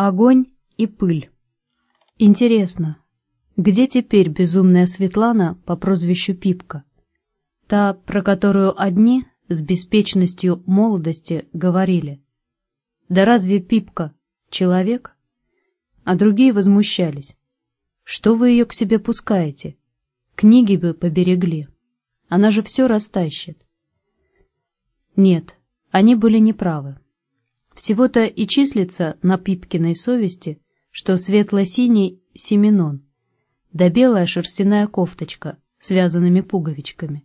Огонь и пыль. Интересно, где теперь безумная Светлана по прозвищу Пипка? Та, про которую одни с беспечностью молодости говорили. Да разве Пипка человек? А другие возмущались. Что вы ее к себе пускаете? Книги бы поберегли. Она же все растащит. Нет, они были неправы. Всего-то и числится на Пипкиной совести, что светло-синий семенон, да белая шерстяная кофточка с вязаными пуговичками.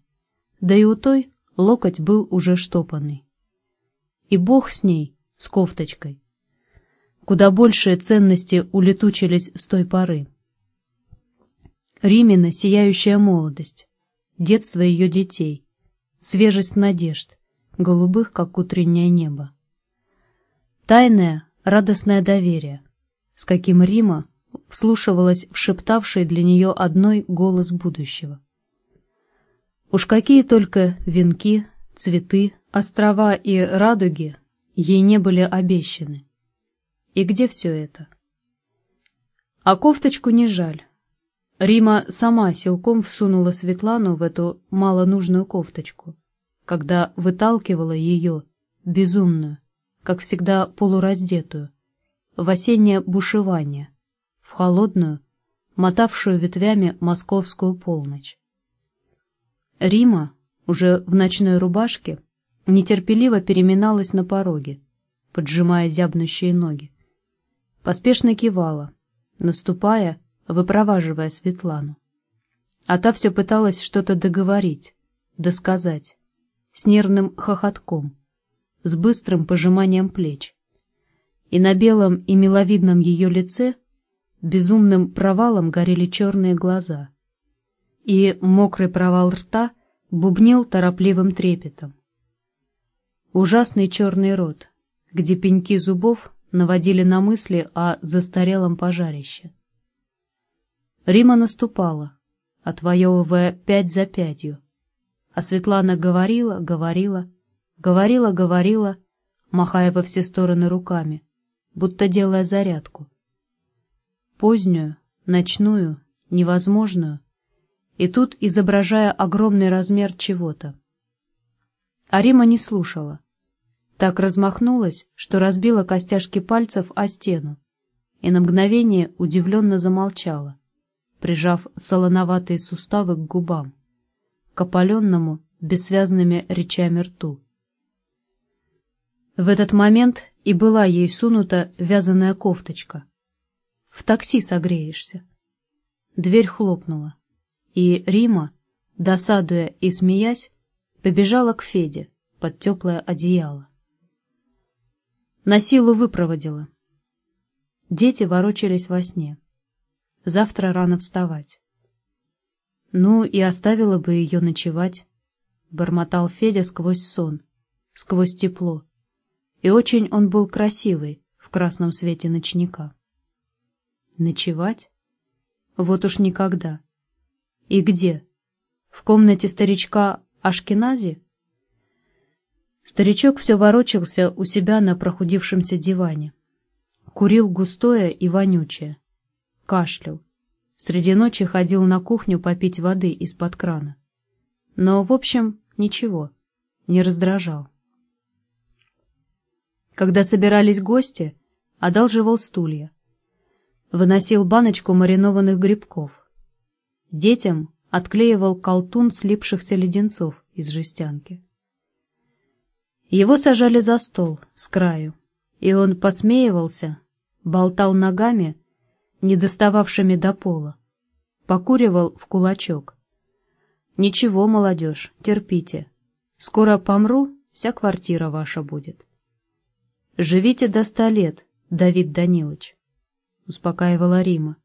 Да и у той локоть был уже штопанный. И бог с ней, с кофточкой. Куда большие ценности улетучились с той поры. Римина сияющая молодость, детство ее детей, свежесть надежд, голубых, как утреннее небо. Тайное, радостное доверие, с каким Рима вслушивалась в шептавший для нее одной голос будущего. Уж какие только венки, цветы, острова и радуги ей не были обещаны. И где все это? А кофточку не жаль. Рима сама силком всунула Светлану в эту малонужную кофточку, когда выталкивала ее, безумную, как всегда полураздетую, в осеннее бушевание, в холодную, мотавшую ветвями московскую полночь. Рима, уже в ночной рубашке, нетерпеливо переминалась на пороге, поджимая зябнущие ноги. Поспешно кивала, наступая, выпроваживая Светлану. А та все пыталась что-то договорить, досказать, с нервным хохотком, с быстрым пожиманием плеч. И на белом и миловидном ее лице безумным провалом горели черные глаза. И мокрый провал рта бубнил торопливым трепетом. Ужасный черный рот, где пеньки зубов наводили на мысли о застарелом пожарище. Рима наступала, отвоевывая пять за пятью, а Светлана говорила, говорила, Говорила, говорила, махая во все стороны руками, будто делая зарядку. Позднюю, ночную, невозможную, и тут изображая огромный размер чего-то. А Рима не слушала. Так размахнулась, что разбила костяшки пальцев о стену, и на мгновение удивленно замолчала, прижав солоноватые суставы к губам, к опаленному, бессвязными речами рту. В этот момент и была ей сунута вязаная кофточка. В такси согреешься. Дверь хлопнула, и Рима, досадуя и смеясь, побежала к Феде под теплое одеяло. На силу выпроводила. Дети ворочались во сне. Завтра рано вставать. Ну и оставила бы ее ночевать, бормотал Федя сквозь сон, сквозь тепло и очень он был красивый в красном свете ночника. Ночевать? Вот уж никогда. И где? В комнате старичка Ашкенази? Старичок все ворочался у себя на прохудившемся диване. Курил густое и вонючее. Кашлял. Среди ночи ходил на кухню попить воды из-под крана. Но, в общем, ничего, не раздражал. Когда собирались гости, одалживал стулья. Выносил баночку маринованных грибков. Детям отклеивал колтун слипшихся леденцов из жестянки. Его сажали за стол, с краю, и он посмеивался, болтал ногами, не достававшими до пола, покуривал в кулачок. «Ничего, молодежь, терпите. Скоро помру, вся квартира ваша будет». «Живите до ста лет, Давид Данилович», — успокаивала Рима.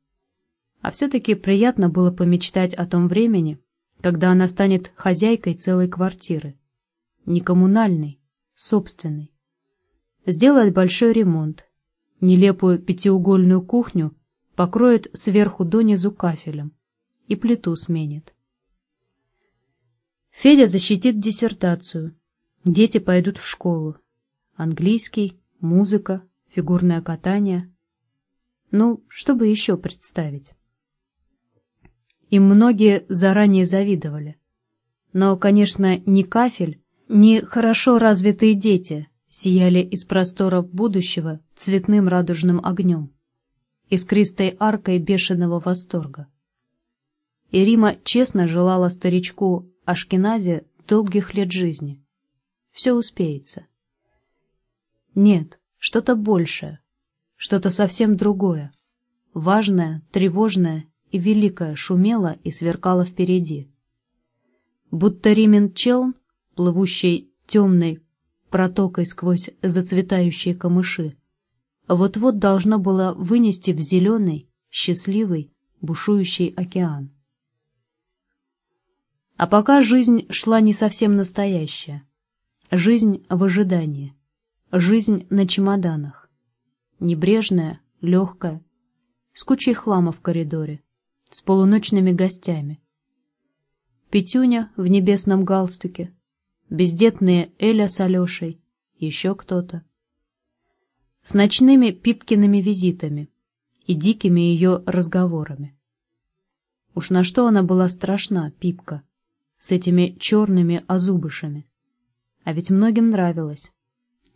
А все-таки приятно было помечтать о том времени, когда она станет хозяйкой целой квартиры. Не коммунальной, собственной. Сделает большой ремонт, нелепую пятиугольную кухню покроет сверху донизу кафелем и плиту сменит. Федя защитит диссертацию, дети пойдут в школу, английский, музыка, фигурное катание, Ну, чтобы еще представить. Им многие заранее завидовали. Но, конечно, ни кафель, ни хорошо развитые дети сияли из просторов будущего цветным радужным огнем, искристой аркой бешеного восторга. И Рима честно желала старичку Ашкеназе долгих лет жизни. Все успеется. Нет, что-то большее, что-то совсем другое, важное, тревожное и великое шумело и сверкало впереди. Будто Римен Челн, плывущий темной протокой сквозь зацветающие камыши, вот-вот должно было вынести в зеленый, счастливый, бушующий океан. А пока жизнь шла не совсем настоящая. Жизнь в ожидании. Жизнь на чемоданах. Небрежная, легкая, с кучей хлама в коридоре, с полуночными гостями. Петюня в небесном галстуке, бездетные Эля с Алешей, еще кто-то. С ночными Пипкиными визитами и дикими ее разговорами. Уж на что она была страшна, Пипка, с этими черными озубышами. А ведь многим нравилось.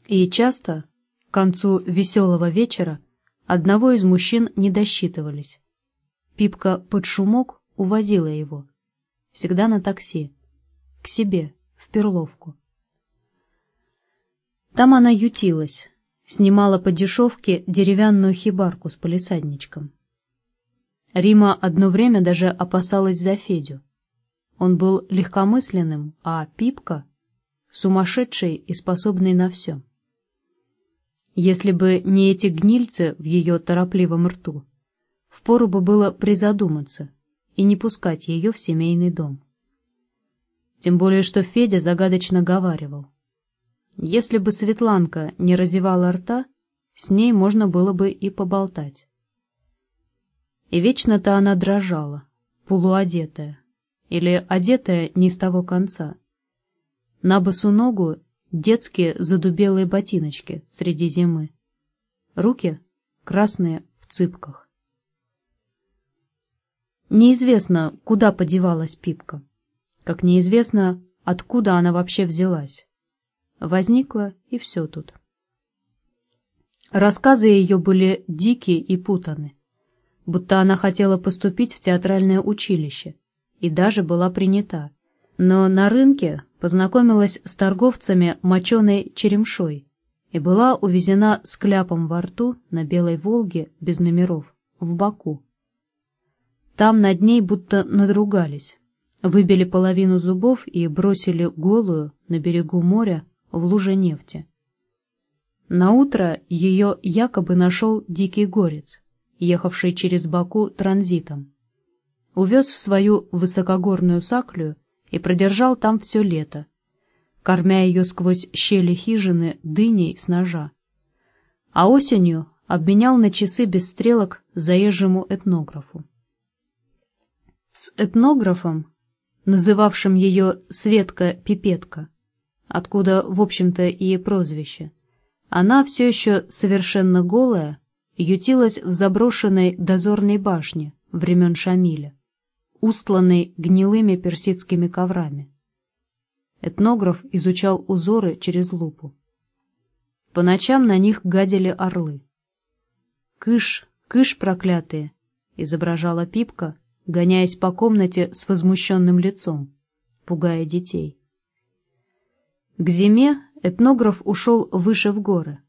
И часто, к концу веселого вечера, одного из мужчин не досчитывались. Пипка под шумок увозила его. Всегда на такси. К себе, в Перловку. Там она ютилась, снимала по дешевке деревянную хибарку с полисадничком. Рима одно время даже опасалась за Федю. Он был легкомысленным, а Пипка — сумасшедший и способный на все. Если бы не эти гнильцы в ее торопливом рту, впору бы было призадуматься и не пускать ее в семейный дом. Тем более, что Федя загадочно говаривал. Если бы Светланка не разевала рта, с ней можно было бы и поболтать. И вечно-то она дрожала, полуодетая, или одетая не с того конца. На босу ногу детские задубелые ботиночки среди зимы. Руки красные в цыпках. Неизвестно, куда подевалась Пипка. Как неизвестно, откуда она вообще взялась. Возникла, и все тут. Рассказы ее были дикие и путаны, будто она хотела поступить в театральное училище, и даже была принята. Но на рынке познакомилась с торговцами моченой черемшой и была увезена с кляпом во рту на Белой Волге без номеров в Баку. Там над ней будто надругались, выбили половину зубов и бросили голую на берегу моря в луже нефти. Наутро ее якобы нашел дикий горец, ехавший через Баку транзитом увез в свою высокогорную саклю и продержал там все лето, кормя ее сквозь щели хижины дыней с ножа. А осенью обменял на часы без стрелок заезжему этнографу. С этнографом, называвшим ее Светка-Пипетка, откуда, в общем-то, и прозвище, она все еще совершенно голая ютилась в заброшенной дозорной башне времен Шамиля устланный гнилыми персидскими коврами. Этнограф изучал узоры через лупу. По ночам на них гадили орлы. «Кыш, кыш, проклятые!» — изображала Пипка, гоняясь по комнате с возмущенным лицом, пугая детей. К зиме этнограф ушел выше в горы,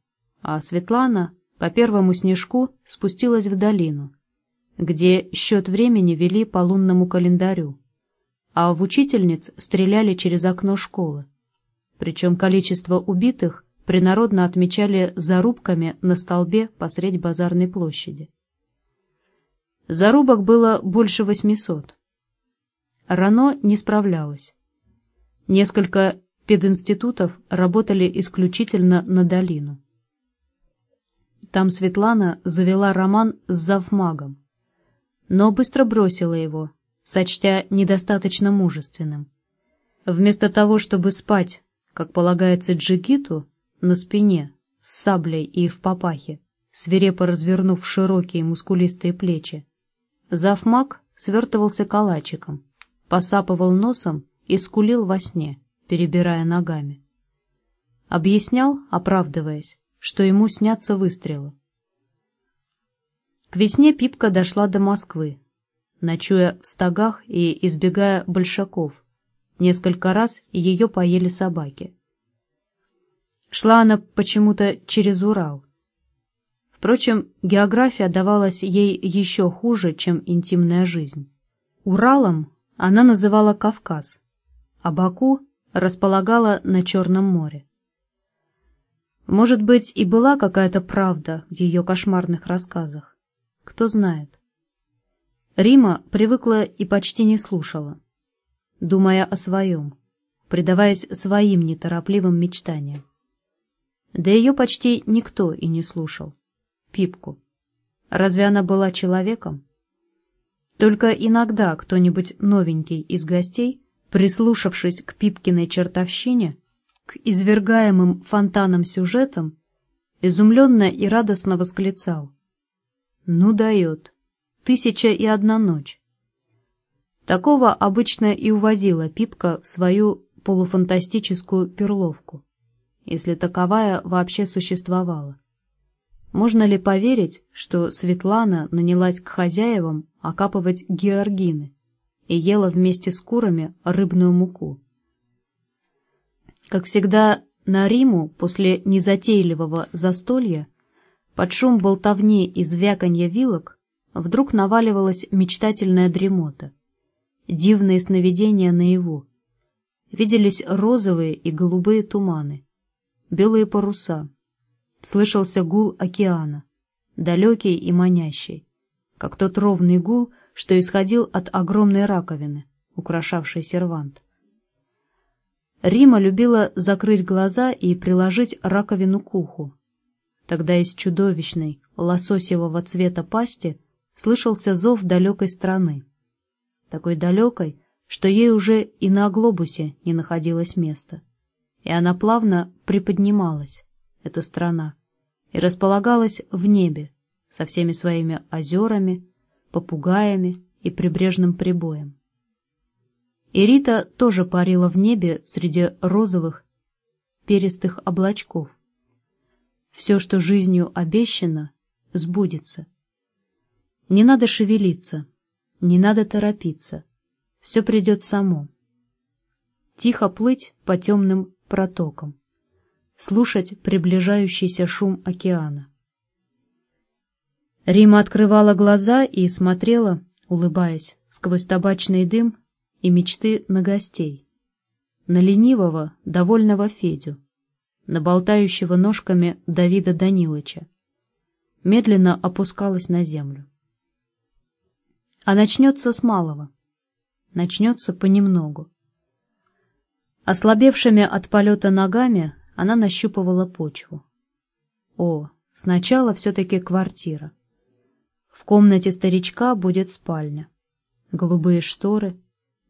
а Светлана по первому снежку спустилась в долину, где счет времени вели по лунному календарю, а в учительниц стреляли через окно школы. Причем количество убитых принародно отмечали зарубками на столбе посредь базарной площади. Зарубок было больше восьмисот. Рано не справлялась. Несколько пединститутов работали исключительно на долину. Там Светлана завела роман с завмагом, но быстро бросила его, сочтя недостаточно мужественным. Вместо того, чтобы спать, как полагается джигиту, на спине, с саблей и в папахе, свирепо развернув широкие мускулистые плечи. Завмак свертывался калачиком, посапывал носом и скулил во сне, перебирая ногами. Объяснял, оправдываясь, что ему снятся выстрелы. К весне Пипка дошла до Москвы, ночуя в стогах и избегая большаков. Несколько раз ее поели собаки. Шла она почему-то через Урал. Впрочем, география давалась ей еще хуже, чем интимная жизнь. Уралом она называла Кавказ, а Баку располагала на Черном море. Может быть, и была какая-то правда в ее кошмарных рассказах. Кто знает. Рима привыкла и почти не слушала, думая о своем, предаваясь своим неторопливым мечтаниям. Да ее почти никто и не слушал. Пипку. Разве она была человеком? Только иногда кто-нибудь новенький из гостей, прислушавшись к Пипкиной чертовщине, к извергаемым фонтанам сюжетам, изумленно и радостно восклицал. «Ну дает! Тысяча и одна ночь!» Такого обычно и увозила Пипка в свою полуфантастическую перловку, если таковая вообще существовала. Можно ли поверить, что Светлана нанялась к хозяевам окапывать георгины и ела вместе с курами рыбную муку? Как всегда, на Риму после незатейливого застолья под шум болтовни и звяканья вилок вдруг наваливалась мечтательная дремота. Дивные сновидения наяву. Виделись розовые и голубые туманы, белые паруса. Слышался гул океана, далекий и манящий, как тот ровный гул, что исходил от огромной раковины, украшавшей сервант. Рима любила закрыть глаза и приложить раковину к уху. Тогда из чудовищной, лососевого цвета пасти слышался зов далекой страны. Такой далекой, что ей уже и на глобусе не находилось места. И она плавно приподнималась, эта страна, и располагалась в небе со всеми своими озерами, попугаями и прибрежным прибоем. И Рита тоже парила в небе среди розовых перистых облачков. Все, что жизнью обещано, сбудется. Не надо шевелиться, не надо торопиться. Все придет само. Тихо плыть по темным протокам, слушать приближающийся шум океана. Рима открывала глаза и смотрела, улыбаясь, сквозь табачный дым и мечты на гостей. На ленивого, довольного Федю, на болтающего ножками Давида Данилыча. Медленно опускалась на землю. А начнется с малого. Начнется понемногу. Ослабевшими от полета ногами она нащупывала почву. О, сначала все-таки квартира. В комнате старичка будет спальня. Голубые шторы,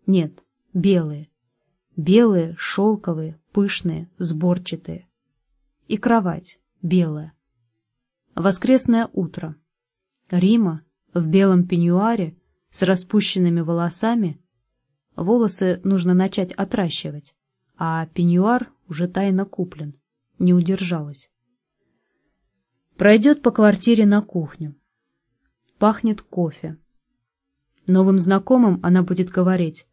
нет, белые. Белые, шелковые, пышные, сборчатые. И кровать белая. Воскресное утро. Рима в белом пеньюаре с распущенными волосами. Волосы нужно начать отращивать, а пеньюар уже тайно куплен. Не удержалась. Пройдет по квартире на кухню. Пахнет кофе. Новым знакомым она будет говорить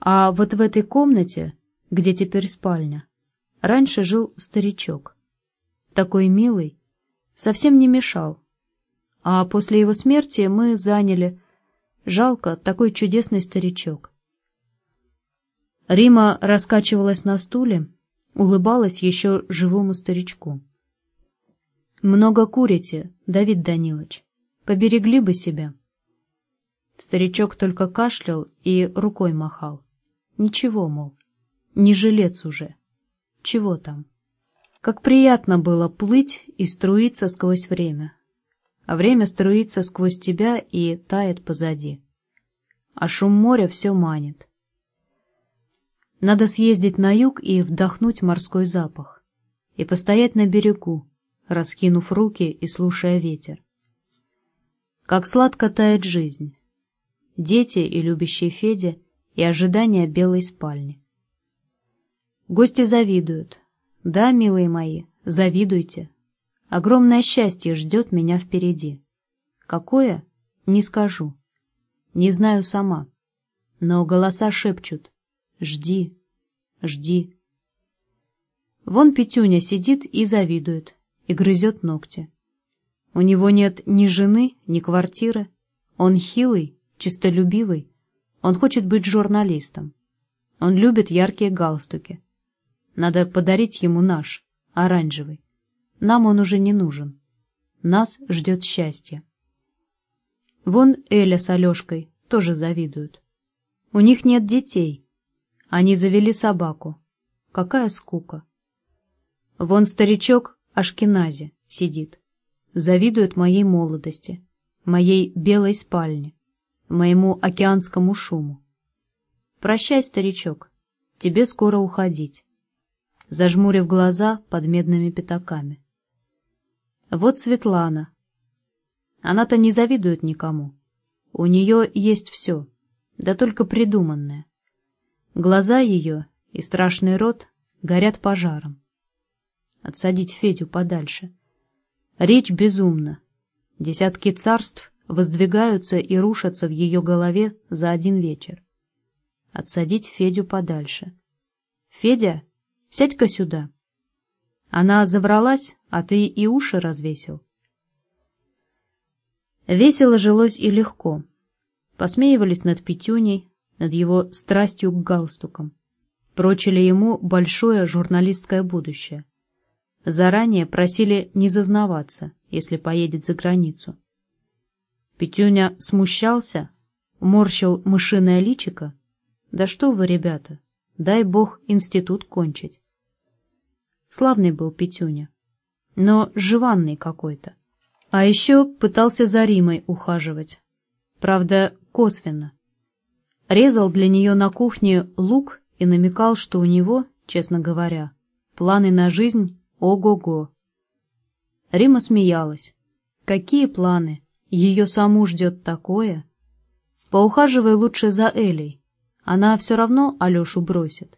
а вот в этой комнате, где теперь спальня, раньше жил старичок. Такой милый, совсем не мешал. А после его смерти мы заняли... Жалко, такой чудесный старичок. Рима раскачивалась на стуле, улыбалась еще живому старичку. «Много курите, Давид Данилович. Поберегли бы себя». Старичок только кашлял и рукой махал. Ничего, мол, не жилец уже. Чего там? Как приятно было плыть и струиться сквозь время. А время струится сквозь тебя и тает позади. А шум моря все манит. Надо съездить на юг и вдохнуть морской запах. И постоять на берегу, раскинув руки и слушая ветер. Как сладко тает жизнь. Дети и любящий Федя, и ожидание белой спальни. Гости завидуют. Да, милые мои, завидуйте. Огромное счастье ждет меня впереди. Какое? Не скажу. Не знаю сама. Но голоса шепчут. Жди, жди. Вон Петюня сидит и завидует, и грызет ногти. У него нет ни жены, ни квартиры. Он хилый, чистолюбивый. Он хочет быть журналистом. Он любит яркие галстуки. Надо подарить ему наш, оранжевый. Нам он уже не нужен. Нас ждет счастье. Вон Эля с Алешкой тоже завидуют. У них нет детей. Они завели собаку. Какая скука. Вон старичок Ашкенази сидит. Завидует моей молодости, моей белой спальне, моему океанскому шуму. Прощай, старичок, тебе скоро уходить. Зажмурив глаза под медными пятаками. Вот Светлана. Она-то не завидует никому. У нее есть все, да только придуманное. Глаза ее и страшный рот горят пожаром. Отсадить Федю подальше. Речь безумна. Десятки царств воздвигаются и рушатся в ее голове за один вечер. Отсадить Федю подальше. «Федя, сядь-ка сюда». Она завралась, а ты и уши развесил. Весело жилось и легко. Посмеивались над Петюней, над его страстью к галстукам. Прочили ему большое журналистское будущее. Заранее просили не зазнаваться, если поедет за границу. Петюня смущался, морщил мышиное личико. Да что вы, ребята, дай бог институт кончить. Славный был Петюня, но живанный какой-то. А еще пытался за Римой ухаживать. Правда, косвенно. Резал для нее на кухне лук и намекал, что у него, честно говоря, планы на жизнь ого-го. Рима смеялась. Какие планы? Ее саму ждет такое. Поухаживай лучше за Элей. Она все равно Алешу бросит.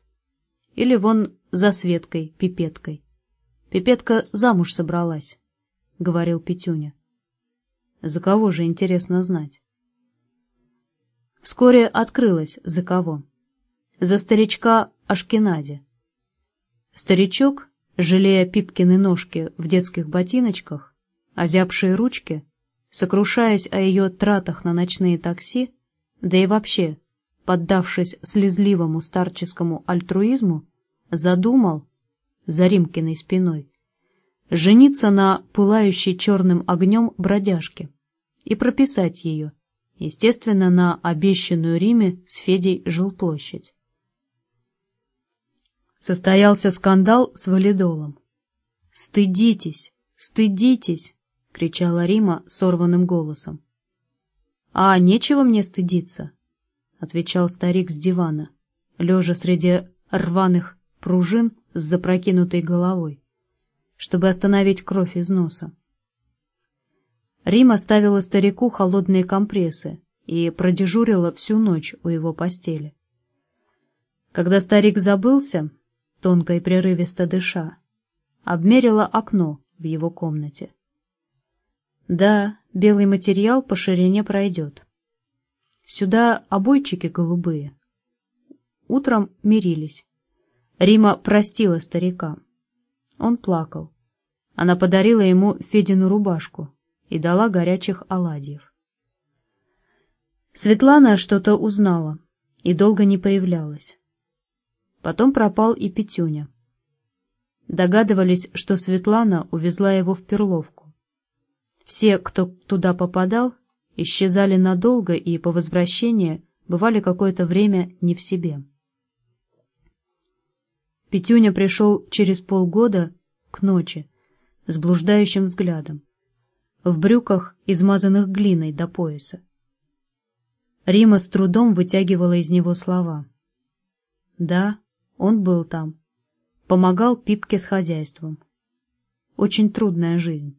Или вон за Светкой, Пипеткой. Пипетка замуж собралась, — говорил Петюня. За кого же интересно знать? Вскоре открылось, за кого. За старичка Ашкенади. Старичок, жалея Пипкины ножки в детских ботиночках, озябшие ручки, сокрушаясь о ее тратах на ночные такси, да и вообще, поддавшись слезливому старческому альтруизму, задумал, за Римкиной спиной, жениться на пылающей черным огнем бродяжке и прописать ее, естественно, на обещанную Риме с Федей жилплощадь. Состоялся скандал с валидолом. «Стыдитесь! Стыдитесь!» — кричала Рима сорванным голосом. «А нечего мне стыдиться», — отвечал старик с дивана, лежа среди рваных пружин с запрокинутой головой, чтобы остановить кровь из носа. Рим оставила старику холодные компрессы и продежурила всю ночь у его постели. Когда старик забылся, тонко и прерывисто дыша, обмерила окно в его комнате. Да, белый материал по ширине пройдет. Сюда обойчики голубые. Утром мирились. Рима простила старика. Он плакал. Она подарила ему Федину рубашку и дала горячих оладьев. Светлана что-то узнала и долго не появлялась. Потом пропал и Петюня. Догадывались, что Светлана увезла его в Перловку. Все, кто туда попадал, исчезали надолго и по возвращении бывали какое-то время не в себе. Петюня пришел через полгода к ночи с блуждающим взглядом, в брюках, измазанных глиной до пояса. Рима с трудом вытягивала из него слова. Да, он был там, помогал Пипке с хозяйством. очень трудная жизнь.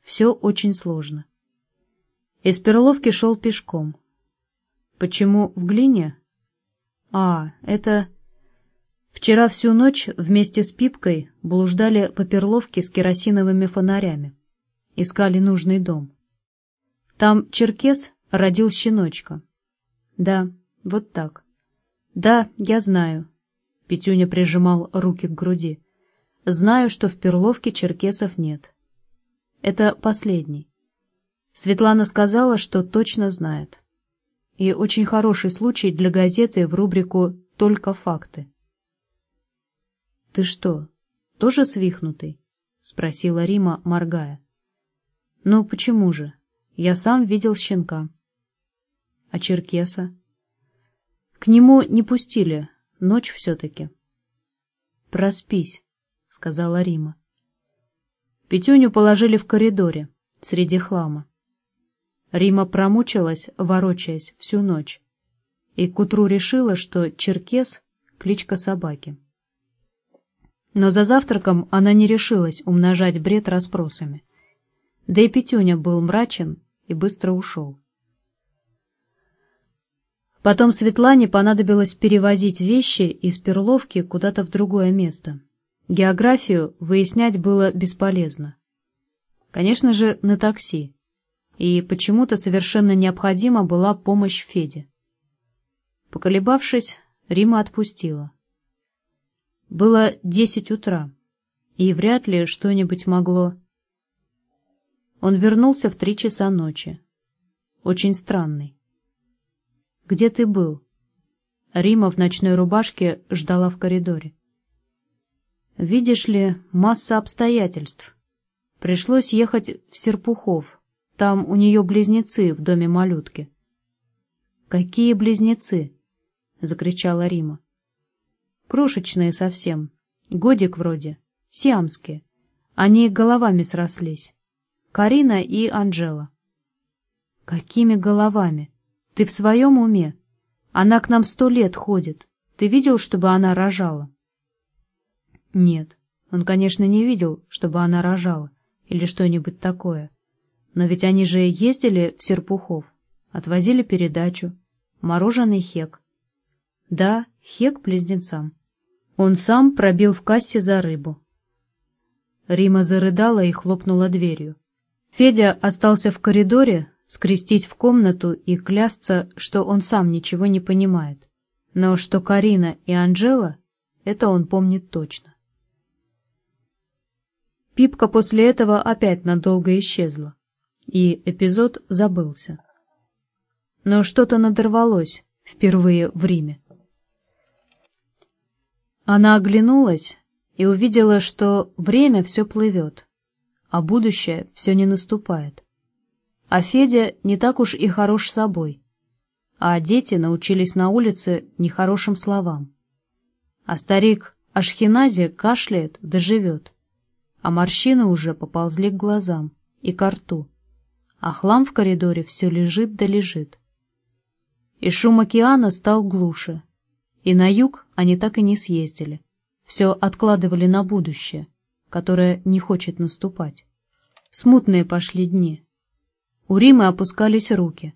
Все очень сложно. Из Перловки шел пешком. Почему в глине? А, это... Вчера всю ночь вместе с Пипкой блуждали по Перловке с керосиновыми фонарями. Искали нужный дом. Там Черкес родил щеночка. Да, вот так. Да, я знаю. Петюня прижимал руки к груди. Знаю, что в Перловке черкесов нет. Это последний. Светлана сказала, что точно знает. И очень хороший случай для газеты в рубрику «Только факты». «Ты что, тоже свихнутый?» — спросила Рима, моргая. «Ну, почему же? Я сам видел щенка». «А черкеса?» «К нему не пустили. Ночь все-таки». «Проспись», — сказала Рима. Петюню положили в коридоре, среди хлама. Рима промучилась, ворочаясь, всю ночь. И к утру решила, что Черкес — кличка собаки. Но за завтраком она не решилась умножать бред расспросами. Да и Петюня был мрачен и быстро ушел. Потом Светлане понадобилось перевозить вещи из Перловки куда-то в другое место. Географию выяснять было бесполезно. Конечно же, на такси. И почему-то совершенно необходима была помощь Феде. Поколебавшись, Рима отпустила. Было десять утра, и вряд ли что-нибудь могло... Он вернулся в три часа ночи. Очень странный. «Где ты был?» Рима в ночной рубашке ждала в коридоре. «Видишь ли, масса обстоятельств. Пришлось ехать в Серпухов. Там у нее близнецы в доме малютки». «Какие близнецы?» — закричала Рима. Крошечные совсем. Годик вроде. Сиамские. Они головами срослись. Карина и Анжела. Какими головами? Ты в своем уме? Она к нам сто лет ходит. Ты видел, чтобы она рожала? Нет, он, конечно, не видел, чтобы она рожала или что-нибудь такое. Но ведь они же ездили в Серпухов, отвозили передачу, мороженый хек. Да, хек близнецам. Он сам пробил в кассе за рыбу. Рима зарыдала и хлопнула дверью. Федя остался в коридоре, скрестись в комнату и клясться, что он сам ничего не понимает. Но что Карина и Анжела, это он помнит точно. Пипка после этого опять надолго исчезла, и эпизод забылся. Но что-то надорвалось впервые в Риме. Она оглянулась и увидела, что время все плывет, а будущее все не наступает. А Федя не так уж и хорош собой, а дети научились на улице нехорошим словам. А старик Ашхинази кашляет да живет, а морщины уже поползли к глазам и к рту, а хлам в коридоре все лежит да лежит. И шум океана стал глуше, и на юг они так и не съездили. Все откладывали на будущее, которое не хочет наступать. Смутные пошли дни. У Римы опускались руки.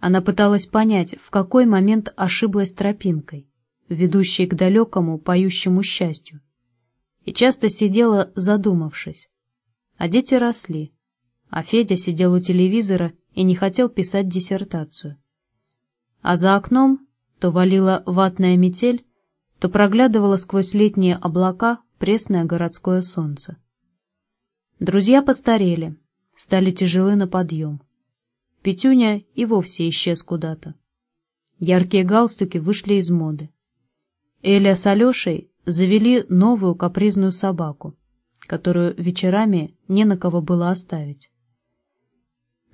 Она пыталась понять, в какой момент ошиблась тропинкой, ведущей к далекому, поющему счастью. И часто сидела, задумавшись. А дети росли. А Федя сидел у телевизора и не хотел писать диссертацию. А за окном то валила ватная метель, то проглядывало сквозь летние облака пресное городское солнце. Друзья постарели, стали тяжелы на подъем. Петюня и вовсе исчез куда-то. Яркие галстуки вышли из моды. Эля с Алешей завели новую капризную собаку, которую вечерами не на кого было оставить.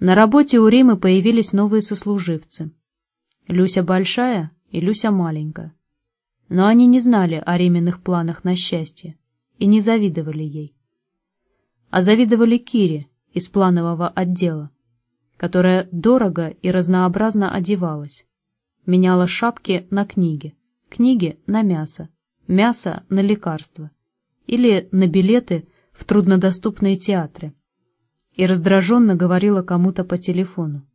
На работе у Римы появились новые сослуживцы. Люся большая и Люся маленькая. Но они не знали о Рименных планах на счастье и не завидовали ей. А завидовали Кире из планового отдела, которая дорого и разнообразно одевалась, меняла шапки на книги, книги на мясо, мясо на лекарства или на билеты в труднодоступные театры и раздраженно говорила кому-то по телефону.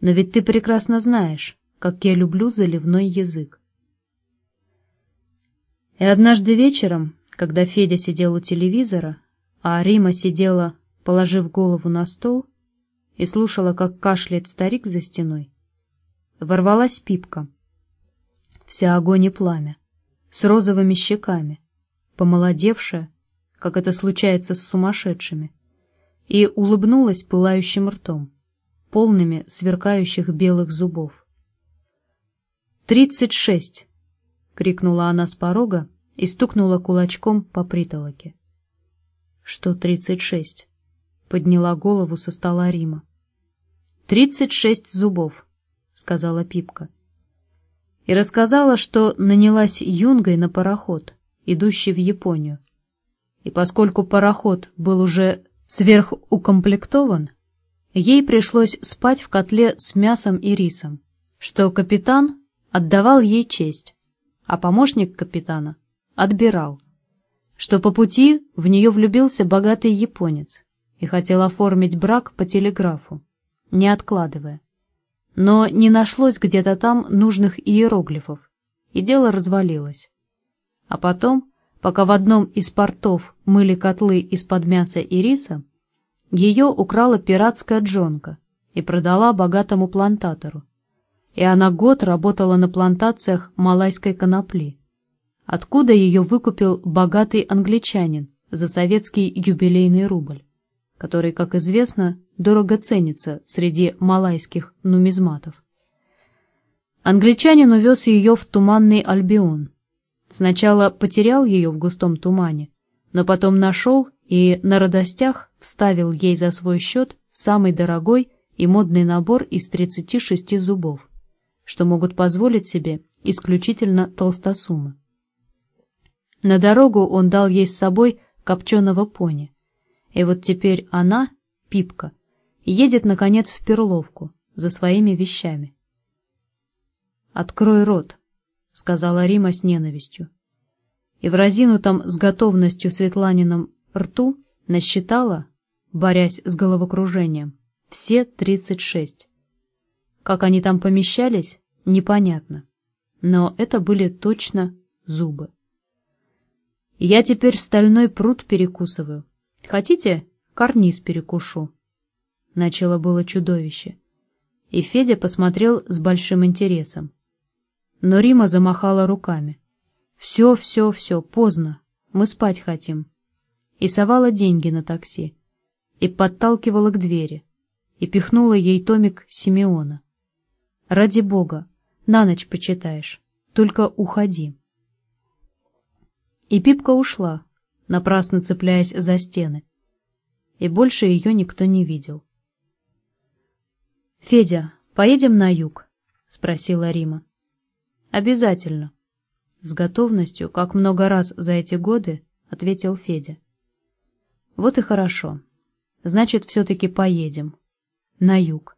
«Но ведь ты прекрасно знаешь, как я люблю заливной язык». И однажды вечером, когда Федя сидел у телевизора, а Рима сидела, положив голову на стол, и слушала, как кашляет старик за стеной, ворвалась Пипка, вся огонь и пламя, с розовыми щеками, помолодевшая, как это случается с сумасшедшими, и улыбнулась пылающим ртом, полными сверкающих белых зубов. «Тридцать шесть!» — крикнула она с порога и стукнула кулачком по притолоке. «Что тридцать шесть?» — подняла голову со стола Рима. «Тридцать шесть зубов», — сказала Пипка. И рассказала, что нанялась юнгой на пароход, идущий в Японию. И поскольку пароход был уже сверхукомплектован, ей пришлось спать в котле с мясом и рисом, что капитан отдавал ей честь, а помощник капитана отбирал, что по пути в нее влюбился богатый японец и хотел оформить брак по телеграфу, не откладывая. Но не нашлось где-то там нужных иероглифов, и дело развалилось. А потом пока в одном из портов мыли котлы из-под мяса и риса, ее украла пиратская джонка и продала богатому плантатору. И она год работала на плантациях малайской конопли, откуда ее выкупил богатый англичанин за советский юбилейный рубль, который, как известно, дорого ценится среди малайских нумизматов. Англичанин увез ее в туманный Альбион – Сначала потерял ее в густом тумане, но потом нашел и на радостях вставил ей за свой счет самый дорогой и модный набор из 36 зубов, что могут позволить себе исключительно толстосумы. На дорогу он дал ей с собой копченого пони, и вот теперь она, Пипка, едет, наконец, в Перловку за своими вещами. «Открой рот», — сказала Рима с ненавистью. И в разинутом с готовностью Светланином рту насчитала, борясь с головокружением, все тридцать шесть. Как они там помещались, непонятно. Но это были точно зубы. Я теперь стальной пруд перекусываю. Хотите, карниз перекушу? Начало было чудовище. И Федя посмотрел с большим интересом. Но Рима замахала руками. «Все, все, все, поздно. Мы спать хотим». И совала деньги на такси. И подталкивала к двери. И пихнула ей томик Симеона. «Ради бога, на ночь почитаешь. Только уходи». И Пипка ушла, напрасно цепляясь за стены. И больше ее никто не видел. «Федя, поедем на юг?» — спросила Рима. «Обязательно». С готовностью, как много раз за эти годы, ответил Федя. «Вот и хорошо. Значит, все-таки поедем. На юг».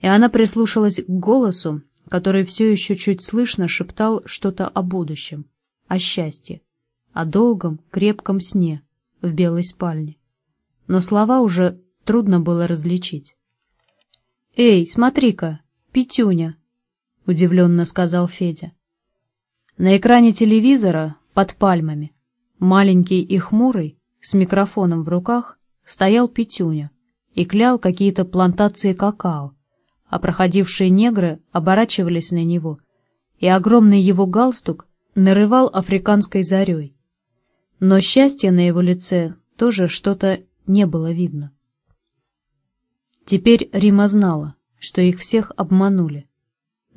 И она прислушалась к голосу, который все еще чуть слышно шептал что-то о будущем, о счастье, о долгом, крепком сне в белой спальне. Но слова уже трудно было различить. «Эй, смотри-ка, Петюня!» — удивленно сказал Федя. На экране телевизора, под пальмами, маленький и хмурый, с микрофоном в руках, стоял Петюня и клял какие-то плантации какао, а проходившие негры оборачивались на него, и огромный его галстук нарывал африканской зарей. Но счастья на его лице тоже что-то не было видно. Теперь Рима знала, что их всех обманули,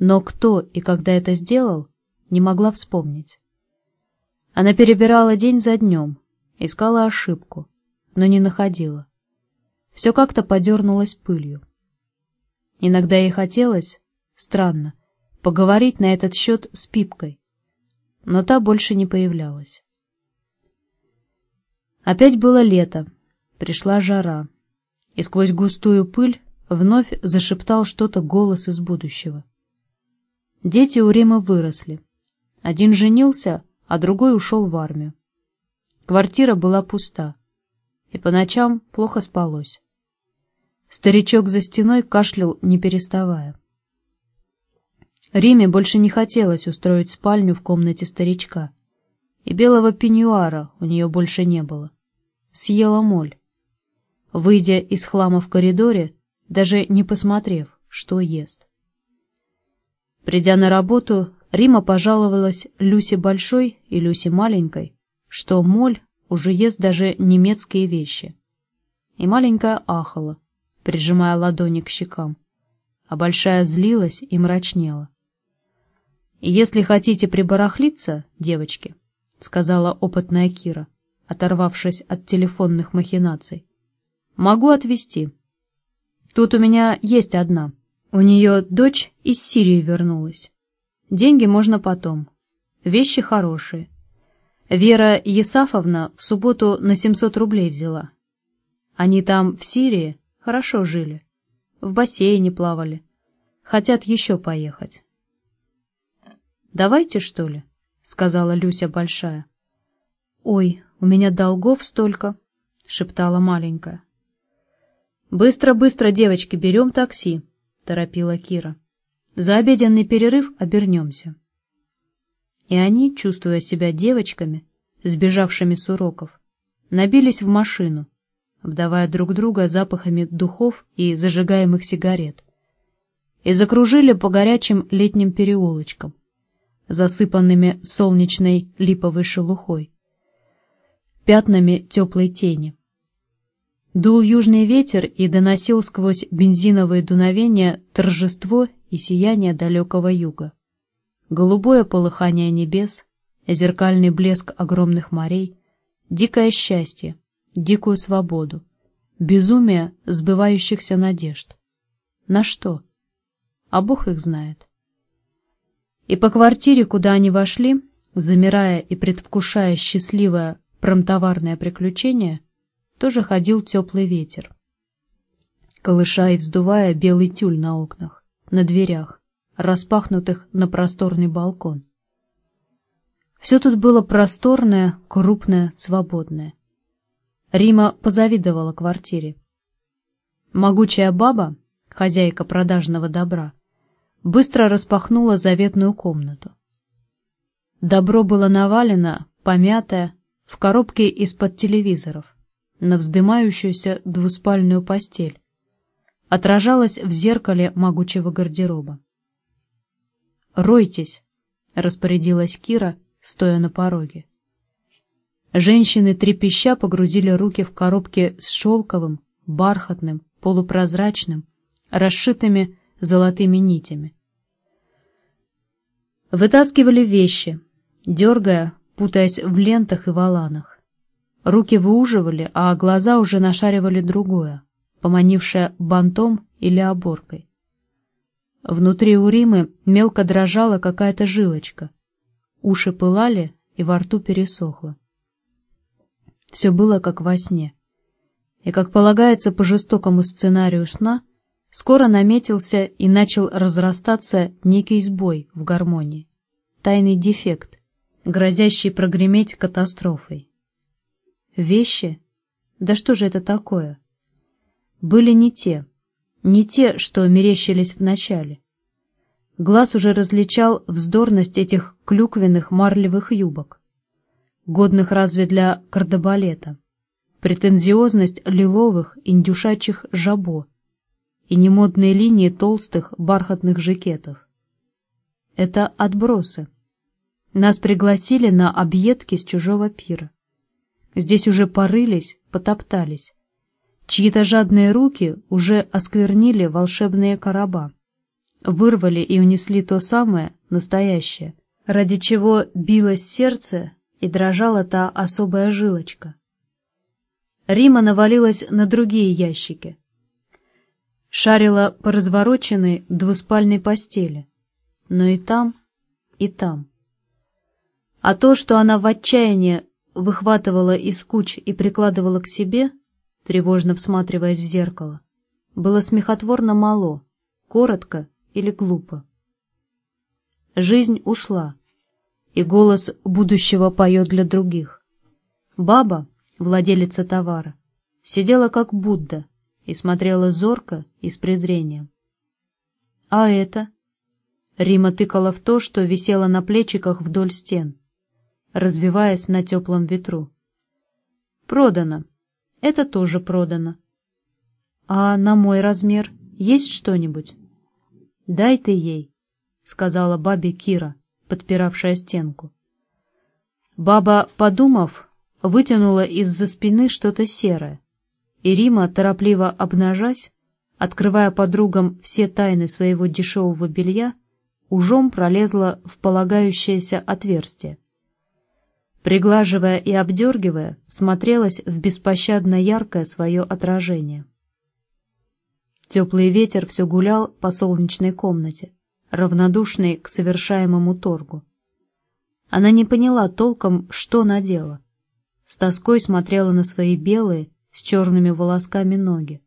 но кто и когда это сделал, не могла вспомнить. Она перебирала день за днем, искала ошибку, но не находила. Все как-то подернулось пылью. Иногда ей хотелось, странно, поговорить на этот счет с Пипкой, но та больше не появлялась. Опять было лето, пришла жара, и сквозь густую пыль вновь зашептал что-то голос из будущего. Дети у Рима выросли. Один женился, а другой ушел в армию. Квартира была пуста, и по ночам плохо спалось. Старичок за стеной кашлял, не переставая. Риме больше не хотелось устроить спальню в комнате старичка, и белого пеньюара у нее больше не было. Съела моль. Выйдя из хлама в коридоре, даже не посмотрев, что ест. Придя на работу, Рима пожаловалась Люсе Большой и Люсе Маленькой, что моль уже ест даже немецкие вещи. И маленькая ахала, прижимая ладони к щекам, а большая злилась и мрачнела. «Если хотите прибарахлиться, девочки», — сказала опытная Кира, оторвавшись от телефонных махинаций, — «могу отвезти. Тут у меня есть одна. У нее дочь из Сирии вернулась. Деньги можно потом. Вещи хорошие. Вера Есафовна в субботу на 700 рублей взяла. Они там, в Сирии, хорошо жили. В бассейне плавали. Хотят еще поехать. «Давайте, что ли?» — сказала Люся Большая. «Ой, у меня долгов столько!» — шептала маленькая. «Быстро-быстро, девочки, берем такси!» — торопила Кира. «За обеденный перерыв обернемся». И они, чувствуя себя девочками, сбежавшими с уроков, набились в машину, обдавая друг друга запахами духов и зажигаемых сигарет, и закружили по горячим летним переулочкам, засыпанными солнечной липовой шелухой, пятнами теплой тени. Дул южный ветер и доносил сквозь бензиновые дуновения торжество и сияние далекого юга. Голубое полыхание небес, зеркальный блеск огромных морей, дикое счастье, дикую свободу, безумие сбывающихся надежд. На что? А Бог их знает. И по квартире, куда они вошли, замирая и предвкушая счастливое промтоварное приключение, тоже ходил теплый ветер, колыша и вздувая белый тюль на окнах, на дверях, распахнутых на просторный балкон. Все тут было просторное, крупное, свободное. Рима позавидовала квартире. Могучая баба, хозяйка продажного добра, быстро распахнула заветную комнату. Добро было навалено, помятое, в коробке из-под телевизоров, на вздымающуюся двуспальную постель, отражалось в зеркале могучего гардероба. «Ройтесь!» — распорядилась Кира, стоя на пороге. Женщины трепеща погрузили руки в коробки с шелковым, бархатным, полупрозрачным, расшитыми золотыми нитями. Вытаскивали вещи, дергая, путаясь в лентах и валанах. Руки выуживали, а глаза уже нашаривали другое, поманившее бантом или оборкой. Внутри у Римы мелко дрожала какая-то жилочка. Уши пылали, и во рту пересохло. Все было как во сне. И, как полагается по жестокому сценарию сна, скоро наметился и начал разрастаться некий сбой в гармонии, тайный дефект, грозящий прогреметь катастрофой. Вещи? Да что же это такое? Были не те, не те, что мерещились вначале. Глаз уже различал вздорность этих клюквенных марлевых юбок, годных разве для кардебалета, претензиозность лиловых индюшачьих жабо и немодные линии толстых бархатных жакетов. Это отбросы. Нас пригласили на объедки с чужого пира. Здесь уже порылись, потоптались. Чьи-то жадные руки уже осквернили волшебные короба. Вырвали и унесли то самое, настоящее, ради чего билось сердце и дрожала та особая жилочка. Рима навалилась на другие ящики. Шарила по развороченной двуспальной постели. Но и там, и там. А то, что она в отчаянии выхватывала из куч и прикладывала к себе, тревожно всматриваясь в зеркало, было смехотворно мало, коротко или глупо. Жизнь ушла, и голос будущего поет для других. Баба, владелица товара, сидела как Будда и смотрела зорко и с презрением. «А это?» Рима тыкала в то, что висело на плечиках вдоль стен, развиваясь на теплом ветру. «Продано. Это тоже продано. А на мой размер есть что-нибудь?» «Дай ты ей», — сказала бабе Кира, подпиравшая стенку. Баба, подумав, вытянула из-за спины что-то серое, и Рима, торопливо обнажась, открывая подругам все тайны своего дешевого белья, ужом пролезла в полагающееся отверстие. Приглаживая и обдергивая, смотрелась в беспощадно яркое свое отражение. Теплый ветер все гулял по солнечной комнате, равнодушный к совершаемому торгу. Она не поняла толком, что надела. С тоской смотрела на свои белые, с черными волосками ноги,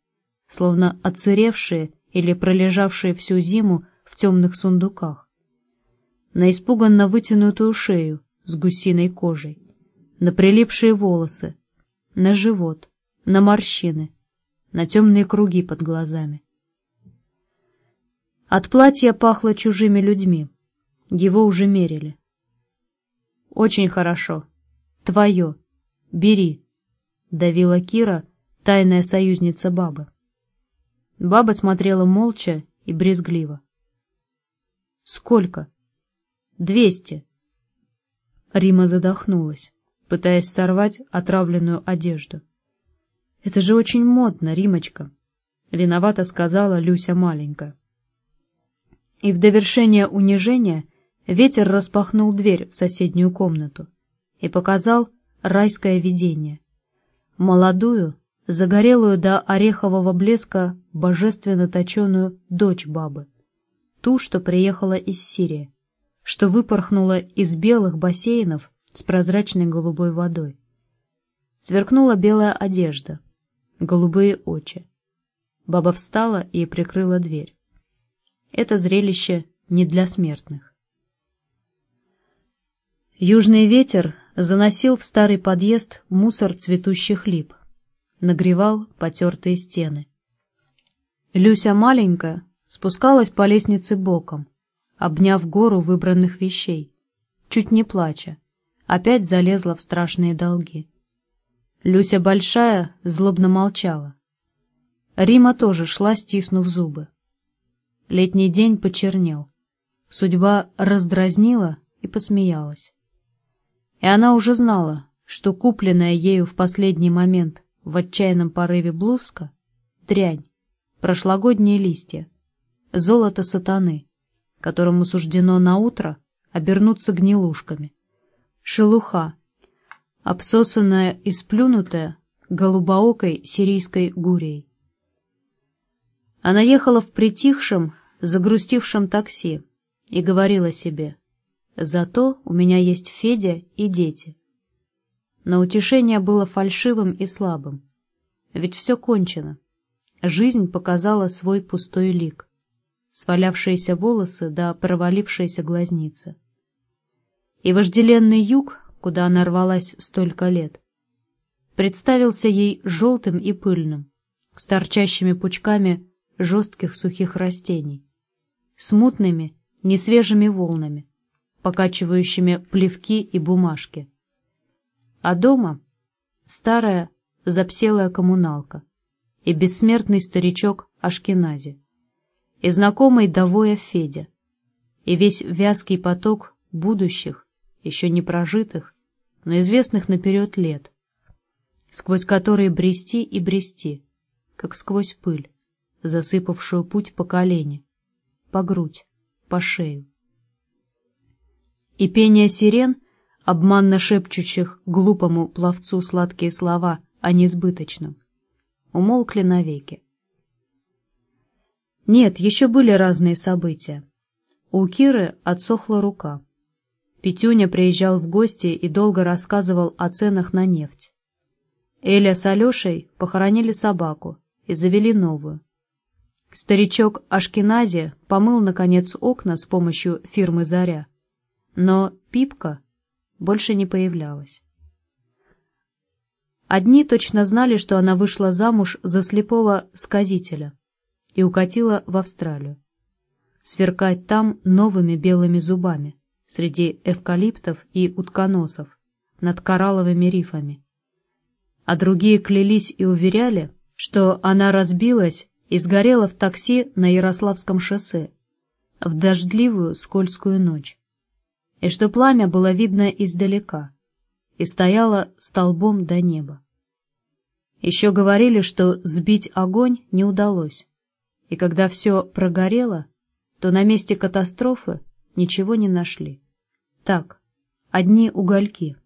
словно отсыревшие или пролежавшие всю зиму в темных сундуках. На испуганно вытянутую шею с гусиной кожей, на прилипшие волосы, на живот, на морщины, на темные круги под глазами. От платья пахло чужими людьми. Его уже мерили. «Очень хорошо. Твое. Бери», — давила Кира, тайная союзница бабы. Баба смотрела молча и брезгливо. «Сколько?» «Двести». Рима задохнулась, пытаясь сорвать отравленную одежду. «Это же очень модно, Римочка», — виновато сказала Люся маленькая. И в довершение унижения Ветер распахнул дверь в соседнюю комнату и показал райское видение. Молодую, загорелую до орехового блеска, божественно точеную дочь бабы. Ту, что приехала из Сирии, что выпорхнула из белых бассейнов с прозрачной голубой водой. Сверкнула белая одежда, голубые очи. Баба встала и прикрыла дверь. Это зрелище не для смертных. Южный ветер заносил в старый подъезд мусор цветущих лип, нагревал потертые стены. Люся маленькая спускалась по лестнице боком, обняв гору выбранных вещей, чуть не плача, опять залезла в страшные долги. Люся большая злобно молчала. Рима тоже шла, стиснув зубы. Летний день почернел. Судьба раздразнила и посмеялась и она уже знала, что купленная ею в последний момент в отчаянном порыве блузка — дрянь, прошлогодние листья, золото сатаны, которому суждено на утро обернуться гнилушками, шелуха, обсосанная и сплюнутая голубоокой сирийской гурей. Она ехала в притихшем, загрустившем такси и говорила себе — Зато у меня есть Федя и дети. Но утешение было фальшивым и слабым. Ведь все кончено. Жизнь показала свой пустой лик. Свалявшиеся волосы да провалившиеся глазницы. И вожделенный юг, куда она рвалась столько лет, представился ей желтым и пыльным, с торчащими пучками жестких сухих растений, смутными, несвежими волнами, покачивающими плевки и бумажки. А дома старая запселая коммуналка и бессмертный старичок Ашкенази, и знакомый Давоя Федя, и весь вязкий поток будущих, еще не прожитых, но известных наперед лет, сквозь которые брести и брести, как сквозь пыль, засыпавшую путь по колени, по грудь, по шею и пение сирен, обманно шепчущих глупому пловцу сладкие слова о несбыточном, умолкли навеки. Нет, еще были разные события. У Киры отсохла рука. Петюня приезжал в гости и долго рассказывал о ценах на нефть. Эля с Алешей похоронили собаку и завели новую. Старичок Ашкенази помыл, наконец, окна с помощью фирмы «Заря», но Пипка больше не появлялась. Одни точно знали, что она вышла замуж за слепого сказителя и укатила в Австралию. Сверкать там новыми белыми зубами среди эвкалиптов и утконосов над коралловыми рифами. А другие клялись и уверяли, что она разбилась и сгорела в такси на Ярославском шоссе в дождливую скользкую ночь, и что пламя было видно издалека и стояло столбом до неба. Еще говорили, что сбить огонь не удалось, и когда все прогорело, то на месте катастрофы ничего не нашли. Так, одни угольки.